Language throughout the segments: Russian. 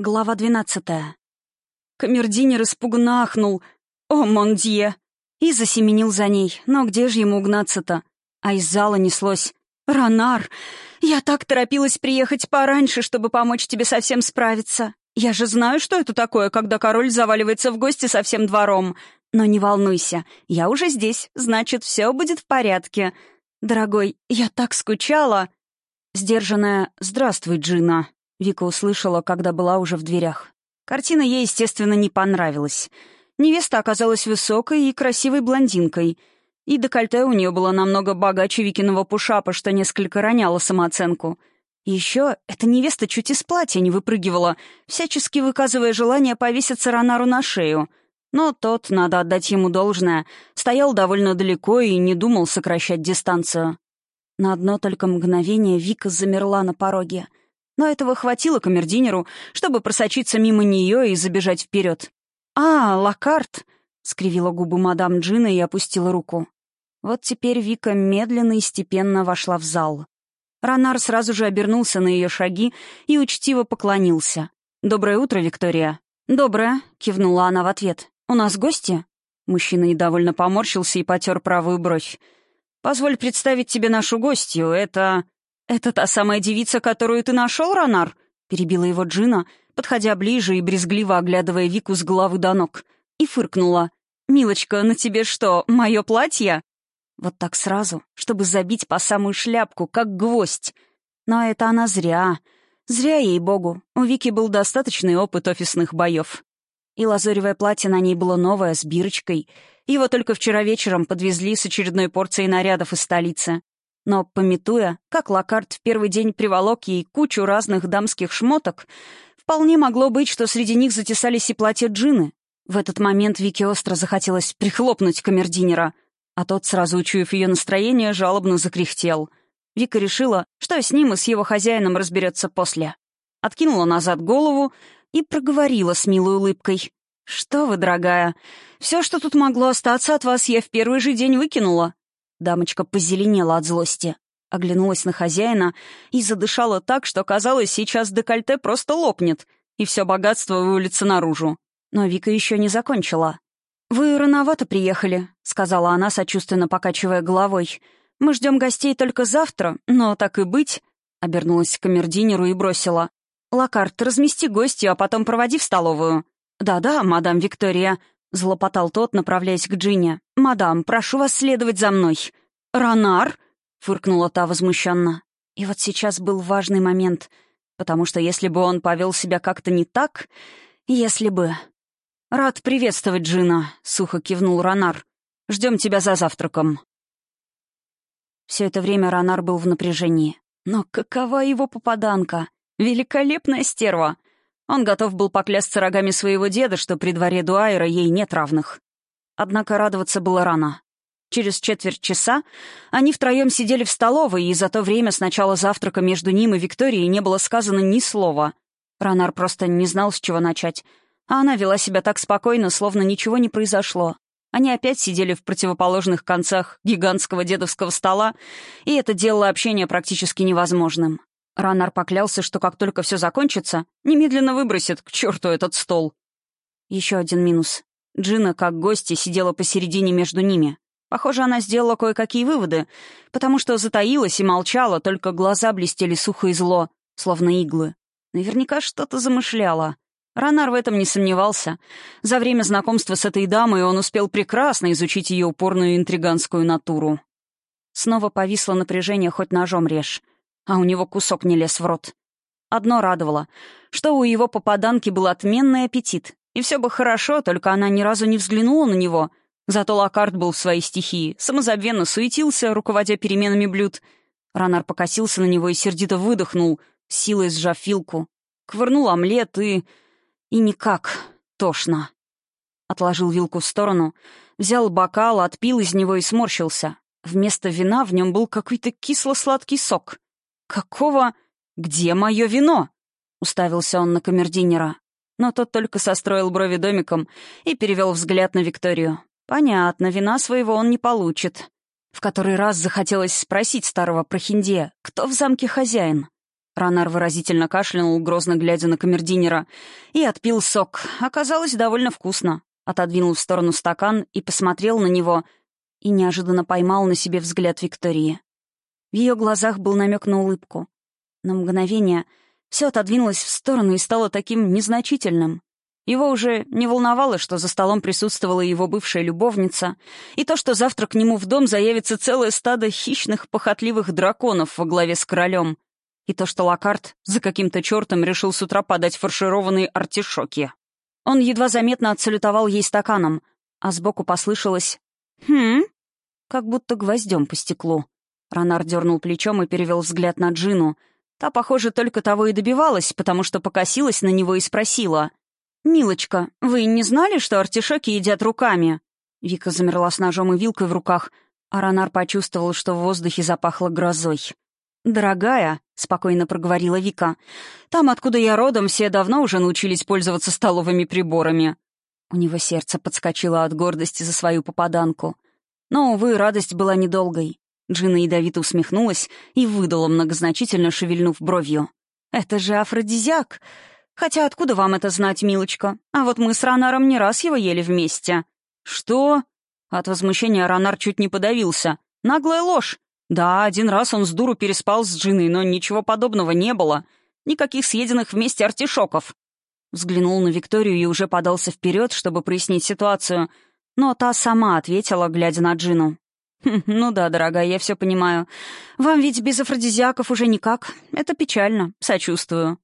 Глава двенадцатая. Камердинер испуганно ахнул. «О, мондье!» И засеменил за ней. Но где же ему угнаться-то? А из зала неслось. «Ронар! Я так торопилась приехать пораньше, чтобы помочь тебе совсем справиться. Я же знаю, что это такое, когда король заваливается в гости со всем двором. Но не волнуйся, я уже здесь, значит, все будет в порядке. Дорогой, я так скучала!» Сдержанная «Здравствуй, Джина», Вика услышала, когда была уже в дверях. Картина ей, естественно, не понравилась. Невеста оказалась высокой и красивой блондинкой, и декольте у нее было намного богаче Викиного пушапа, что несколько роняло самооценку. И еще эта невеста чуть из платья не выпрыгивала, всячески выказывая желание повеситься Ронару на шею. Но тот, надо отдать ему должное, стоял довольно далеко и не думал сокращать дистанцию. На одно только мгновение Вика замерла на пороге — но этого хватило камердинеру, чтобы просочиться мимо нее и забежать вперед. «А, Лакарт!» — скривила губы мадам Джина и опустила руку. Вот теперь Вика медленно и степенно вошла в зал. Ронар сразу же обернулся на ее шаги и учтиво поклонился. «Доброе утро, Виктория». «Доброе», — кивнула она в ответ. «У нас гости?» Мужчина недовольно поморщился и потер правую бровь. «Позволь представить тебе нашу гостью. Это...» «Это та самая девица, которую ты нашел, Ронар?» — перебила его Джина, подходя ближе и брезгливо оглядывая Вику с головы до ног. И фыркнула. «Милочка, на тебе что, мое платье?» Вот так сразу, чтобы забить по самую шляпку, как гвоздь. Но это она зря. Зря ей-богу. У Вики был достаточный опыт офисных боев. И лазоревое платье на ней было новое, с бирочкой. Его только вчера вечером подвезли с очередной порцией нарядов из столицы. Но, пометуя, как Локарт в первый день приволок ей кучу разных дамских шмоток, вполне могло быть, что среди них затесались и платья Джины. В этот момент Вике остро захотелось прихлопнуть камердинера, а тот, сразу учуяв ее настроение, жалобно закряхтел. Вика решила, что с ним и с его хозяином разберется после. Откинула назад голову и проговорила с милой улыбкой. «Что вы, дорогая, все, что тут могло остаться от вас, я в первый же день выкинула. Дамочка позеленела от злости, оглянулась на хозяина и задышала так, что казалось, сейчас декольте просто лопнет, и все богатство вывалится наружу. Но Вика еще не закончила. «Вы рановато приехали», — сказала она, сочувственно покачивая головой. «Мы ждем гостей только завтра, но так и быть», — обернулась к камердинеру и бросила. «Лакарт, размести гостью, а потом проводи в столовую». «Да-да, мадам Виктория», — злопотал тот, направляясь к Джине. «Мадам, прошу вас следовать за мной». «Ронар?» — фыркнула та возмущенно. И вот сейчас был важный момент, потому что если бы он повел себя как-то не так, если бы... «Рад приветствовать, Джина», — сухо кивнул Ронар. «Ждем тебя за завтраком». Все это время Ронар был в напряжении. Но какова его попаданка? Великолепная стерва! Он готов был поклясться рогами своего деда, что при дворе Дуайра ей нет равных. Однако радоваться было рано. Через четверть часа они втроем сидели в столовой, и за то время с начала завтрака между ним и Викторией не было сказано ни слова. Ранар просто не знал, с чего начать. А она вела себя так спокойно, словно ничего не произошло. Они опять сидели в противоположных концах гигантского дедовского стола, и это делало общение практически невозможным. Ранар поклялся, что как только все закончится, немедленно выбросит к черту этот стол. Еще один минус. Джина, как гостья, сидела посередине между ними. Похоже, она сделала кое-какие выводы, потому что затаилась и молчала, только глаза блестели сухо и зло, словно иглы. Наверняка что-то замышляла. Ранар в этом не сомневался. За время знакомства с этой дамой он успел прекрасно изучить ее упорную интриганскую натуру. Снова повисло напряжение, хоть ножом режь а у него кусок не лез в рот. Одно радовало, что у его попаданки был отменный аппетит. И все бы хорошо, только она ни разу не взглянула на него. Зато Локарт был в своей стихии, самозабвенно суетился, руководя переменами блюд. Ранар покосился на него и сердито выдохнул, силой сжав вилку. Квырнул омлет и... и никак. Тошно. Отложил вилку в сторону, взял бокал, отпил из него и сморщился. Вместо вина в нем был какой-то кисло-сладкий сок. «Какого? Где мое вино?» — уставился он на камердинера, Но тот только состроил брови домиком и перевел взгляд на Викторию. «Понятно, вина своего он не получит». В который раз захотелось спросить старого прохиндея, кто в замке хозяин. Ранар выразительно кашлянул, грозно глядя на камердинера, и отпил сок. Оказалось довольно вкусно. Отодвинул в сторону стакан и посмотрел на него, и неожиданно поймал на себе взгляд Виктории. В ее глазах был намек на улыбку. На мгновение все отодвинулось в сторону и стало таким незначительным. Его уже не волновало, что за столом присутствовала его бывшая любовница, и то, что завтра к нему в дом заявится целое стадо хищных, похотливых драконов во главе с королем, и то, что Лакарт за каким-то чертом решил с утра подать фаршированные артишоки. Он едва заметно отсалютовал ей стаканом, а сбоку послышалось «Хм?» как будто гвоздем по стеклу. Ронар дернул плечом и перевел взгляд на Джину. Та, похоже, только того и добивалась, потому что покосилась на него и спросила. «Милочка, вы не знали, что артишоки едят руками?» Вика замерла с ножом и вилкой в руках, а Ронар почувствовал, что в воздухе запахло грозой. «Дорогая», — спокойно проговорила Вика, — «там, откуда я родом, все давно уже научились пользоваться столовыми приборами». У него сердце подскочило от гордости за свою попаданку. Но, увы, радость была недолгой. Джина ядовито усмехнулась и выдала, многозначительно шевельнув бровью. «Это же афродизиак. Хотя откуда вам это знать, милочка? А вот мы с Ранаром не раз его ели вместе». «Что?» От возмущения Ранар чуть не подавился. «Наглая ложь. Да, один раз он с дуру переспал с Джиной, но ничего подобного не было. Никаких съеденных вместе артишоков». Взглянул на Викторию и уже подался вперед, чтобы прояснить ситуацию, но та сама ответила, глядя на Джину. «Хм, «Ну да, дорогая, я все понимаю. Вам ведь без афродизиаков уже никак. Это печально. Сочувствую».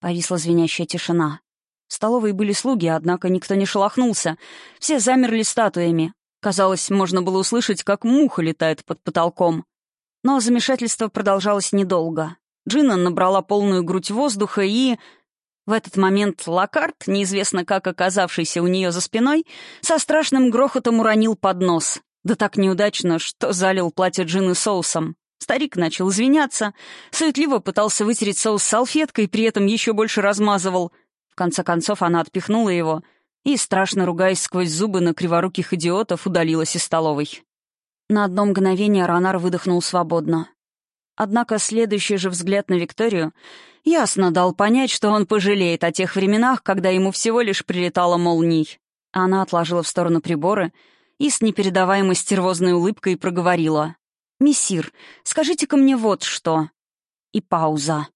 Повисла звенящая тишина. В столовой были слуги, однако никто не шелохнулся. Все замерли статуями. Казалось, можно было услышать, как муха летает под потолком. Но замешательство продолжалось недолго. Джина набрала полную грудь воздуха и... В этот момент Лакарт, неизвестно как оказавшийся у нее за спиной, со страшным грохотом уронил поднос. Да так неудачно, что залил платье Джины соусом. Старик начал извиняться, суетливо пытался вытереть соус салфеткой, при этом еще больше размазывал. В конце концов она отпихнула его и, страшно ругаясь сквозь зубы на криворуких идиотов, удалилась из столовой. На одно мгновение Ронар выдохнул свободно. Однако следующий же взгляд на Викторию ясно дал понять, что он пожалеет о тех временах, когда ему всего лишь прилетало молний. Она отложила в сторону приборы и с непередаваемой стервозной улыбкой проговорила. «Мессир, скажите-ка мне вот что». И пауза.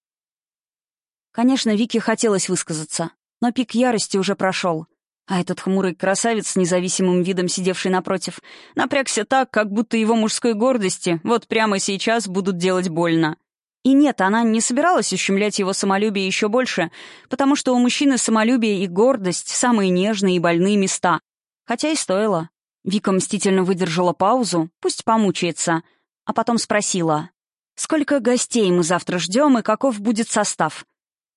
Конечно, Вике хотелось высказаться, но пик ярости уже прошел. А этот хмурый красавец с независимым видом, сидевший напротив, напрягся так, как будто его мужской гордости вот прямо сейчас будут делать больно. И нет, она не собиралась ущемлять его самолюбие еще больше, потому что у мужчины самолюбие и гордость — самые нежные и больные места. Хотя и стоило. Вика мстительно выдержала паузу, пусть помучается — а потом спросила, «Сколько гостей мы завтра ждем и каков будет состав?»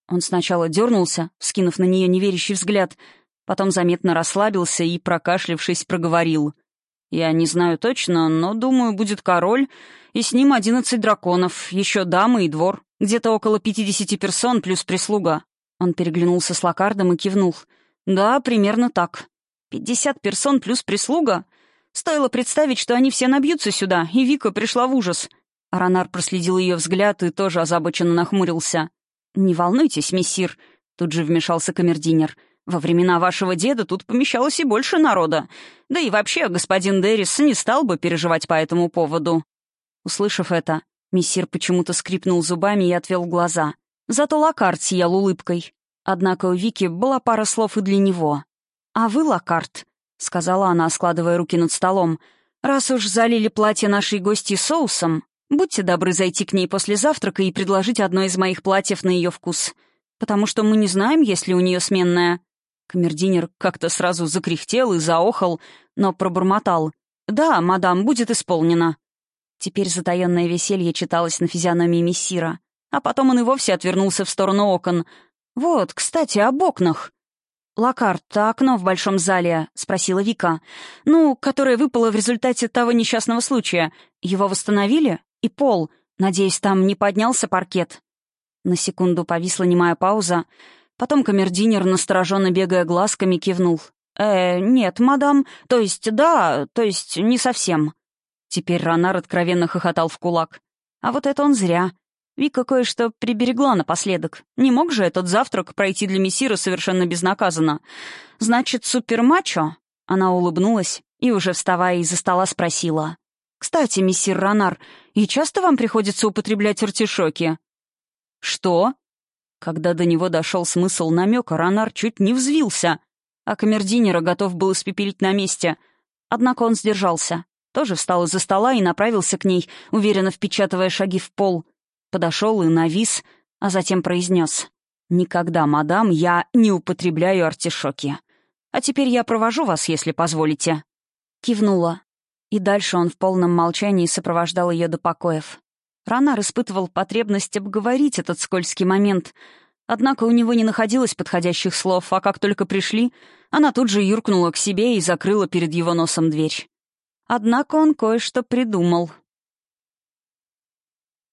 Он сначала дернулся, вскинув на нее неверящий взгляд, потом заметно расслабился и, прокашлившись, проговорил. «Я не знаю точно, но, думаю, будет король, и с ним одиннадцать драконов, еще дамы и двор, где-то около пятидесяти персон плюс прислуга». Он переглянулся с Локардом и кивнул. «Да, примерно так. Пятьдесят персон плюс прислуга? Стоило представить, что они все набьются сюда, и Вика пришла в ужас. Аронар проследил ее взгляд и тоже озабоченно нахмурился. «Не волнуйтесь, мессир», — тут же вмешался камердинер. «Во времена вашего деда тут помещалось и больше народа. Да и вообще, господин Деррис не стал бы переживать по этому поводу». Услышав это, мессир почему-то скрипнул зубами и отвел глаза. Зато Лакарт сиял улыбкой. Однако у Вики была пара слов и для него. «А вы, Лакарт?» — сказала она, складывая руки над столом. «Раз уж залили платье нашей гости соусом, будьте добры зайти к ней после завтрака и предложить одно из моих платьев на ее вкус. Потому что мы не знаем, есть ли у нее сменная». Камердинер как-то сразу закряхтел и заохал, но пробормотал. «Да, мадам, будет исполнено». Теперь затаённое веселье читалось на физиономии мессира, а потом он и вовсе отвернулся в сторону окон. «Вот, кстати, об окнах». «Локарт, а окно в большом зале?» — спросила Вика. «Ну, которое выпало в результате того несчастного случая. Его восстановили? И пол. Надеюсь, там не поднялся паркет?» На секунду повисла немая пауза. Потом камердинер настороженно бегая глазками, кивнул. «Э, нет, мадам. То есть, да, то есть, не совсем». Теперь Ронар откровенно хохотал в кулак. А вот это он зря. Вика кое-что приберегла напоследок. Не мог же этот завтрак пройти для мессира совершенно безнаказанно. Значит, супермачо? Она улыбнулась и, уже вставая из-за стола, спросила. «Кстати, мессир Ронар, и часто вам приходится употреблять артишоки?» «Что?» Когда до него дошел смысл намека, Ронар чуть не взвился, а камердинера готов был испепелить на месте. Однако он сдержался. Тоже встал из-за стола и направился к ней, уверенно впечатывая шаги в пол. Подошел и навис, а затем произнес. «Никогда, мадам, я не употребляю артишоки. А теперь я провожу вас, если позволите». Кивнула. И дальше он в полном молчании сопровождал ее до покоев. Ранар испытывал потребность обговорить этот скользкий момент, однако у него не находилось подходящих слов, а как только пришли, она тут же юркнула к себе и закрыла перед его носом дверь. Однако он кое-что придумал —